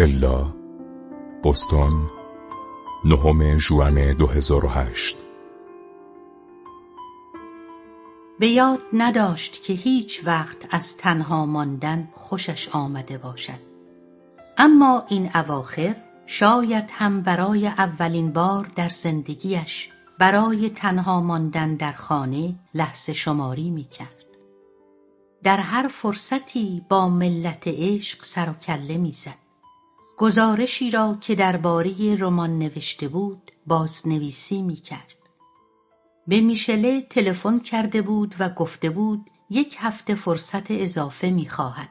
الا بستون نهم جوان 2008 به یاد نداشت که هیچ وقت از تنها ماندن خوشش آمده باشد اما این اواخر شاید هم برای اولین بار در زندگیش برای تنها ماندن در خانه لحظه شماری می کرد. در هر فرصتی با ملت عشق سر و کله می‌زد. گزارشی را که درباره رمان نوشته بود بازنویسی می کرد. به میشله تلفن کرده بود و گفته بود یک هفته فرصت اضافه می خواهد.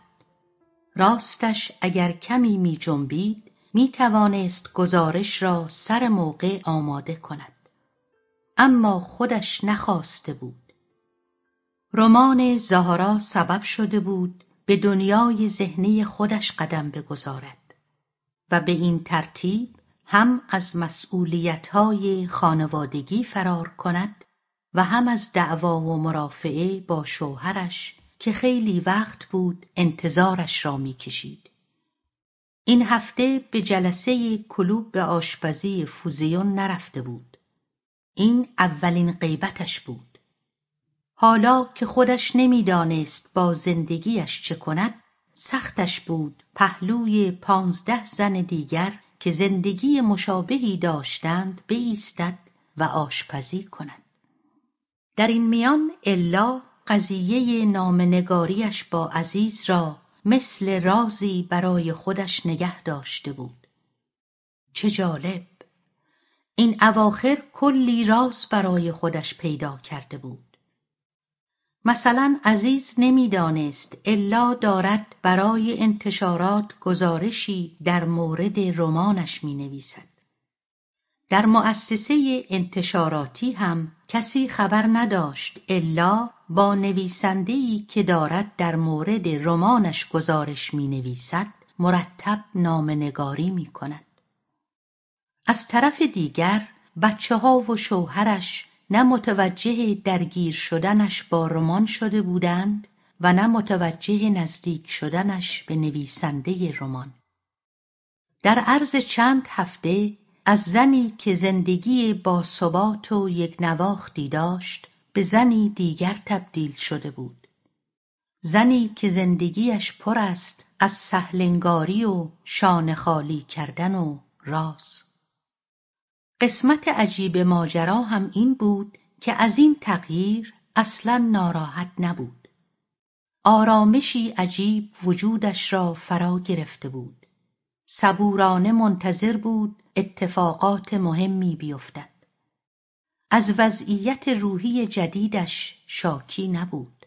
راستش اگر کمی می جنبید می توانست گزارش را سر موقع آماده کند. اما خودش نخواسته بود رمان زهارا سبب شده بود به دنیای ذهنی خودش قدم بگذارد و به این ترتیب هم از مسئولیتهای خانوادگی فرار کند و هم از دعوا و مرافعه با شوهرش که خیلی وقت بود انتظارش را می‌کشید. این هفته به جلسه کلوب به آشپزی فوزیون نرفته بود. این اولین غیبتش بود حالا که خودش نمی‌دانست با زندگیش چه کند سختش بود. پهلوی پانزده زن دیگر که زندگی مشابهی داشتند بایستد و آشپزی کند در این میان الا قضیه نامنگاریش با عزیز را مثل رازی برای خودش نگه داشته بود. چه جالب! این اواخر کلی راز برای خودش پیدا کرده بود. مثلا عزیز نمی‌دانست الا دارد برای انتشارات گزارشی در مورد رمانش می نویسد. در مؤسسه انتشاراتی هم کسی خبر نداشت الا با نویسندهی که دارد در مورد رمانش گزارش می نویسد مرتب نامنگاری می کند. از طرف دیگر بچه ها و شوهرش نه متوجه درگیر شدنش با رمان شده بودند و نه متوجه نزدیک شدنش به نویسنده رمان. در عرض چند هفته از زنی که زندگی با ثبات و یک نواختی داشت به زنی دیگر تبدیل شده بود. زنی که زندگیش پر است از سهلنگاری و شانه خالی کردن و راز. قسمت عجیب ماجرا هم این بود که از این تغییر اصلا ناراحت نبود. آرامشی عجیب وجودش را فرا گرفته بود. صبورانه منتظر بود اتفاقات مهمی بیفتد. از وضعیت روحی جدیدش شاکی نبود.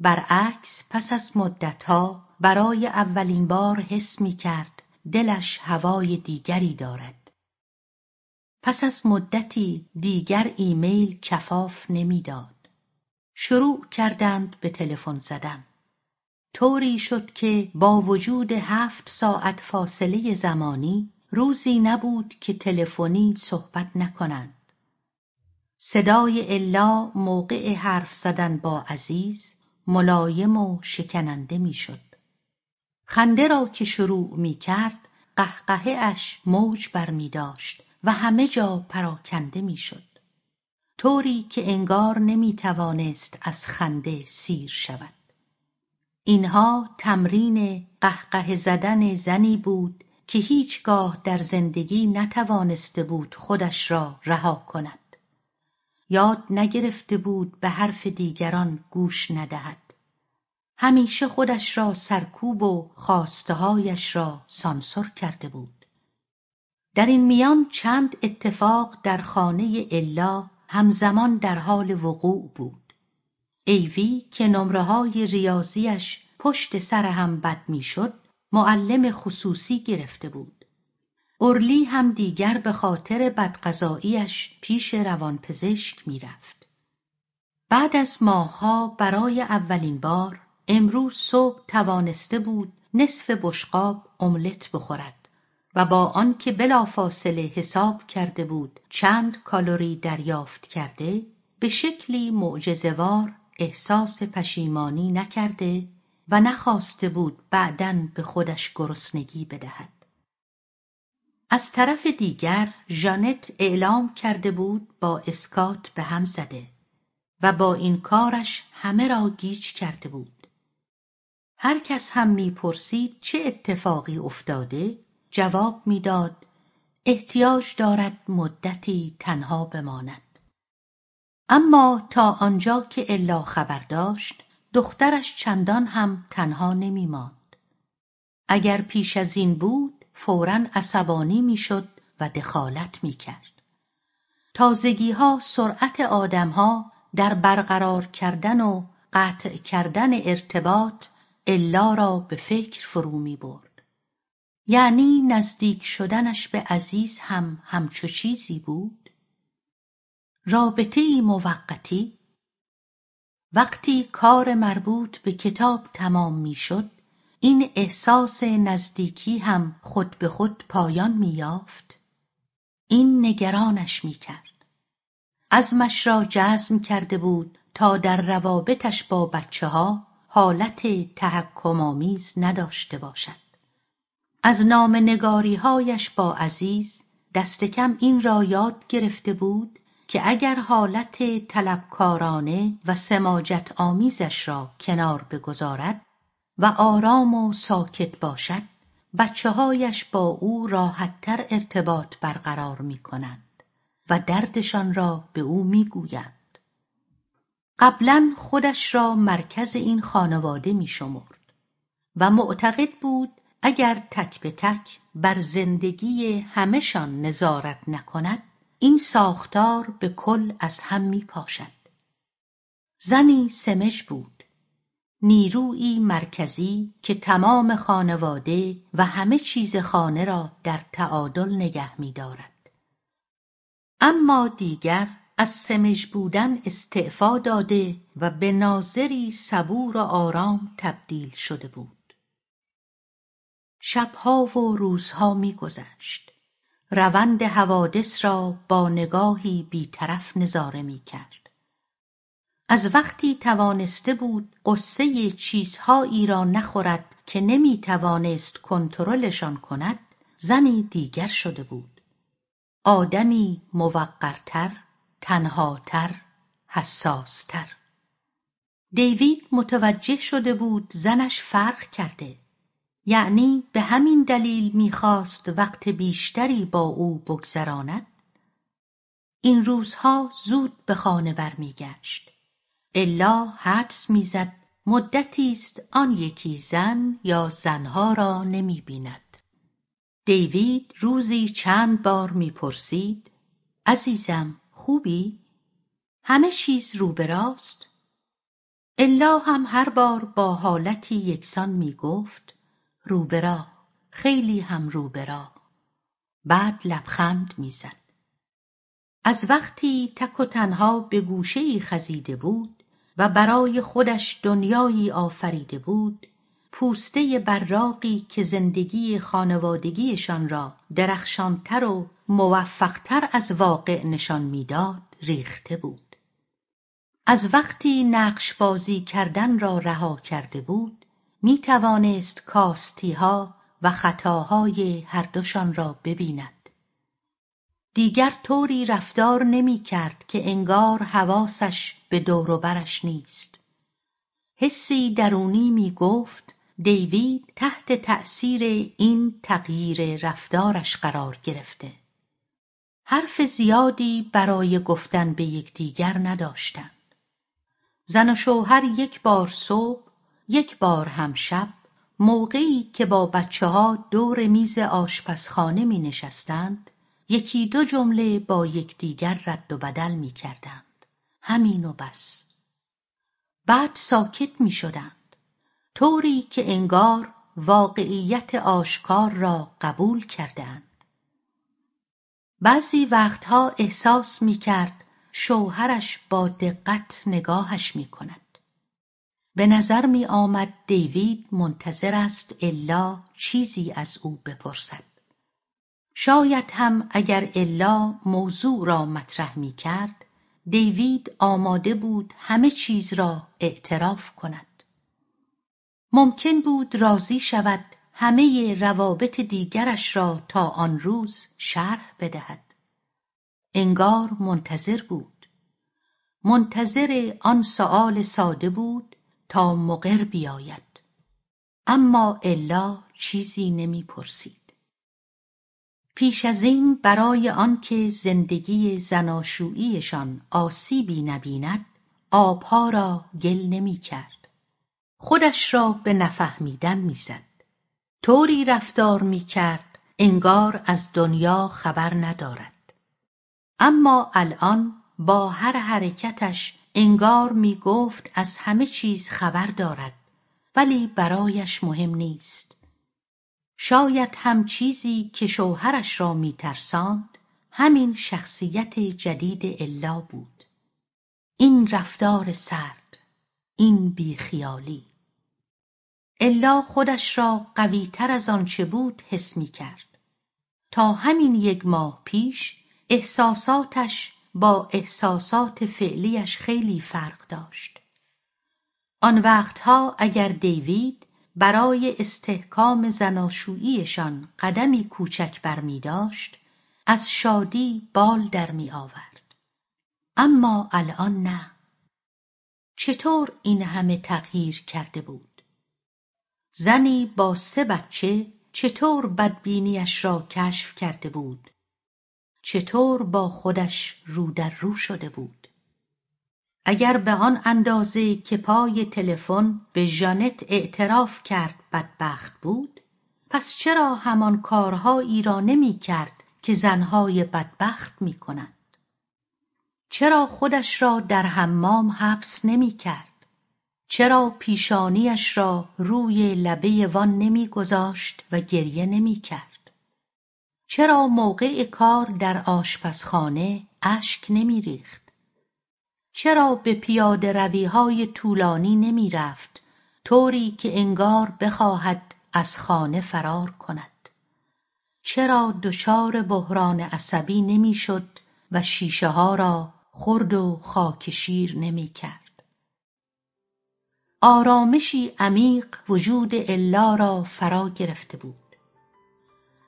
برعکس پس از مدتها برای اولین بار حس می کرد دلش هوای دیگری دارد. پس از مدتی دیگر ایمیل کفاف نمی‌داد. شروع کردند به تلفن زدن. طوری شد که با وجود هفت ساعت فاصله زمانی روزی نبود که تلفنی صحبت نکنند. صدای الا موقع حرف زدن با عزیز ملایم و شکننده می‌شد. خنده را که شروع می کرد قهقهه اش موج برمی داشت و همه جا پراکنده می‌شد. طوری که انگار نمی توانست از خنده سیر شود. اینها تمرین قهقه زدن زنی بود که هیچگاه در زندگی نتوانسته بود خودش را رها کند. یاد نگرفته بود به حرف دیگران گوش ندهد. همیشه خودش را سرکوب و خواستهایش را سانسور کرده بود. در این میان چند اتفاق در خانه الا همزمان در حال وقوع بود. ایوی که نمره های ریاضیش پشت سر هم بد می‌شد معلم خصوصی گرفته بود. اورلی هم دیگر به خاطر بدقضاییش پیش روانپزشک می‌رفت. بعد از ماهها برای اولین بار امروز صبح توانسته بود نصف بشقاب املت بخورد. و با آنکه بلافاصله حساب کرده بود چند کالری دریافت کرده به شکلی معجزهوار احساس پشیمانی نکرده و نخواسته بود بعدا به خودش گرسنگی بدهد. از طرف دیگر ژانت اعلام کرده بود با اسکات به هم زده و با این کارش همه را گیج کرده بود. هر کس هم می‌پرسید چه اتفاقی افتاده؟ جواب می‌داد احتیاج دارد مدتی تنها بماند. اما تا آنجا که الا خبر داشت دخترش چندان هم تنها نمیماند. اگر پیش از این بود فورا عصبانی می‌شد و دخالت می‌کرد. تازگیها سرعت آدمها در برقرار کردن و قطع کردن ارتباط الا را به فکر فرو می برد. یعنی نزدیک شدنش به عزیز هم همچو چیزی بود؟ رابطه موقتی؟ وقتی کار مربوط به کتاب تمام می‌شد این احساس نزدیکی هم خود به خود پایان مییافت. این نگرانش می‌کرد. عزمش را جزم کرده بود تا در روابطش با بچه ها حالت تحکمآمیز نداشته باشد. از نامنگاریهایش با عزیز دست کم این را یاد گرفته بود که اگر حالت طلبکارانه و سماجت آمیزش را کنار بگذارد و آرام و ساکت باشد بچه هایش با او راحتتر ارتباط برقرار می کنند و دردشان را به او می گویند. قبلا خودش را مرکز این خانواده می شمرد و معتقد بود اگر تک به تک بر زندگی همهشان نظارت نکند این ساختار به کل از هم می پاشد. زنی سمج بود نیرویی مرکزی که تمام خانواده و همه چیز خانه را در تعادل نگه می دارد. اما دیگر از سمج بودن استعفا داده و به ناظری صبور و آرام تبدیل شده بود. شبها و روزها میگذشت. روند حوادث را با نگاهی بیطرف نظاره می‌کرد. از وقتی توانسته بود قصه چیزهایی را نخورد که نمی‌توانست کنترلشان کند زنی دیگر شده بود. آدمی موقرتر تنهاتر حساستر. دیوید متوجه شده بود زنش فرق کرده. یعنی به همین دلیل می‌خواست وقت بیشتری با او بگذراند؟ این روزها زود به خانه برمیگشت. الا حدس می‌زد مدتی است آن یکی زن یا زنها را نمی‌بیند. دیوید روزی چند بار می‌پرسید عزیزم خوبی؟ همه چیز رو به راست؟ الا هم هر بار با حالتی یکسان می‌گفت روبرا. خیلی هم روبرا. بعد لبخند می‌زد. از وقتی تک و تنها به گوشهای خزیده بود و برای خودش دنیایی آفریده بود پوسته براقی که زندگی خانوادگیشان را درخشانتر و موفقتر از واقع نشان می‌داد ریخته بود. از وقتی نقش بازی کردن را رها کرده بود می توانست کاستیها و خطاهای هر دوشان را ببیند. دیگر طوری رفتار نمی کرد که انگار حواسش به دوروبرش نیست. حسی درونی می گفت دیوید تحت تأثیر این تغییر رفتارش قرار گرفته. حرف زیادی برای گفتن به یکدیگر نداشتند. زن و شوهر یک بار صبح یک بار هم شب موقعی که با بچه ها دور میز آشپزخانه می نشستند یکی دو جمله با یکدیگر رد و بدل می کردند. همین و بس. بعد ساکت می شدند. طوری که انگار واقعیت آشکار را قبول کردند. بعضی وقتها احساس می کرد شوهرش با دقت نگاهش می کند. به نظر می آمد دیوید منتظر است الا چیزی از او بپرسد. شاید هم اگر الا موضوع را مطرح می کرد دیوید آماده بود همه چیز را اعتراف کند. ممکن بود راضی شود همه روابط دیگرش را تا آن روز شرح بدهد انگار منتظر بود منتظر آن سؤال ساده بود تا مقر بیاید. اما الا چیزی نمی‌پرسید. پیش از این برای آنکه زندگی زناشوییشان آسیبی نبیند آبها را گل نمی‌کرد. خودش را به نفهمیدن می‌زد. طوری رفتار می‌کرد انگار از دنیا خبر ندارد. اما الان با هر حرکتش انگار می‌گفت از همه چیز خبر دارد ولی برایش مهم نیست. شاید هم چیزی که شوهرش را میترساند همین شخصیت جدید الا بود. این رفتار سرد این بیخیالی. الا خودش را قویتر از آنچه بود حس می کرد. تا همین یک ماه پیش احساساتش با احساسات فعلیش خیلی فرق داشت. آن وقتها اگر دیوید برای استحکام زناشوییشان قدمی کوچک برمی داشت از شادی بال در می آورد. اما الان نه. چطور این همه تغییر کرده بود؟ زنی با سه بچه چطور بدبینیش را کشف کرده بود چطور با خودش رو در رو شده بود اگر به آن اندازه که پای تلفن به ژانت اعتراف کرد بدبخت بود پس چرا همان کارهایی را نمی کرد که زنهای بدبخت می کنند؟ چرا خودش را در حمام حبس نمی کرد؟ چرا پیشانیش را روی لبه وان نمیگذاشت و گریه نمی‌کرد چرا موقع کار در آشپزخانه اشک نمیریخت؟ چرا به پیاده رویهای طولانی نمی‌رفت طوری که انگار بخواهد از خانه فرار کند؟ چرا دچار بحران عصبی نمی‌شد و شیشه ها را خرد و خاکشیر نمی‌کرد؟ آرامشی عمیق وجود الا را فرا گرفته بود.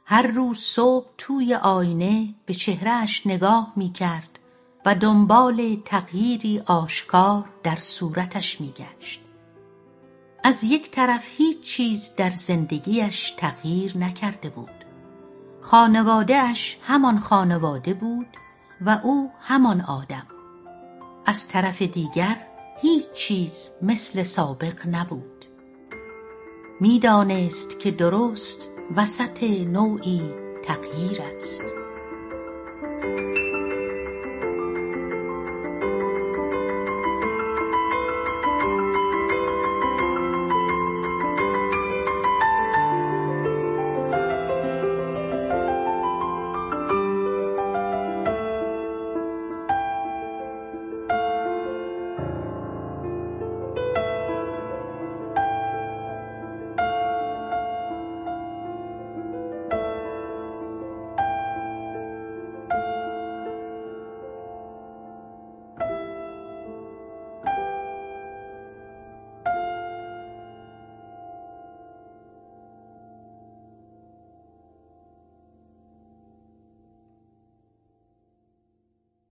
هر روز صبح توی آینه به چهرهش نگاه می‌کرد و دنبال تغییری آشکار در صورتش میگشت. از یک طرف هیچ چیز در زندگیش تغییر نکرده بود. خانوادهاش همان خانواده بود و او همان آدم. از طرف دیگر هیچ چیز مثل سابق نبود. می‌دانست که درست وسط نوعی تغییر است.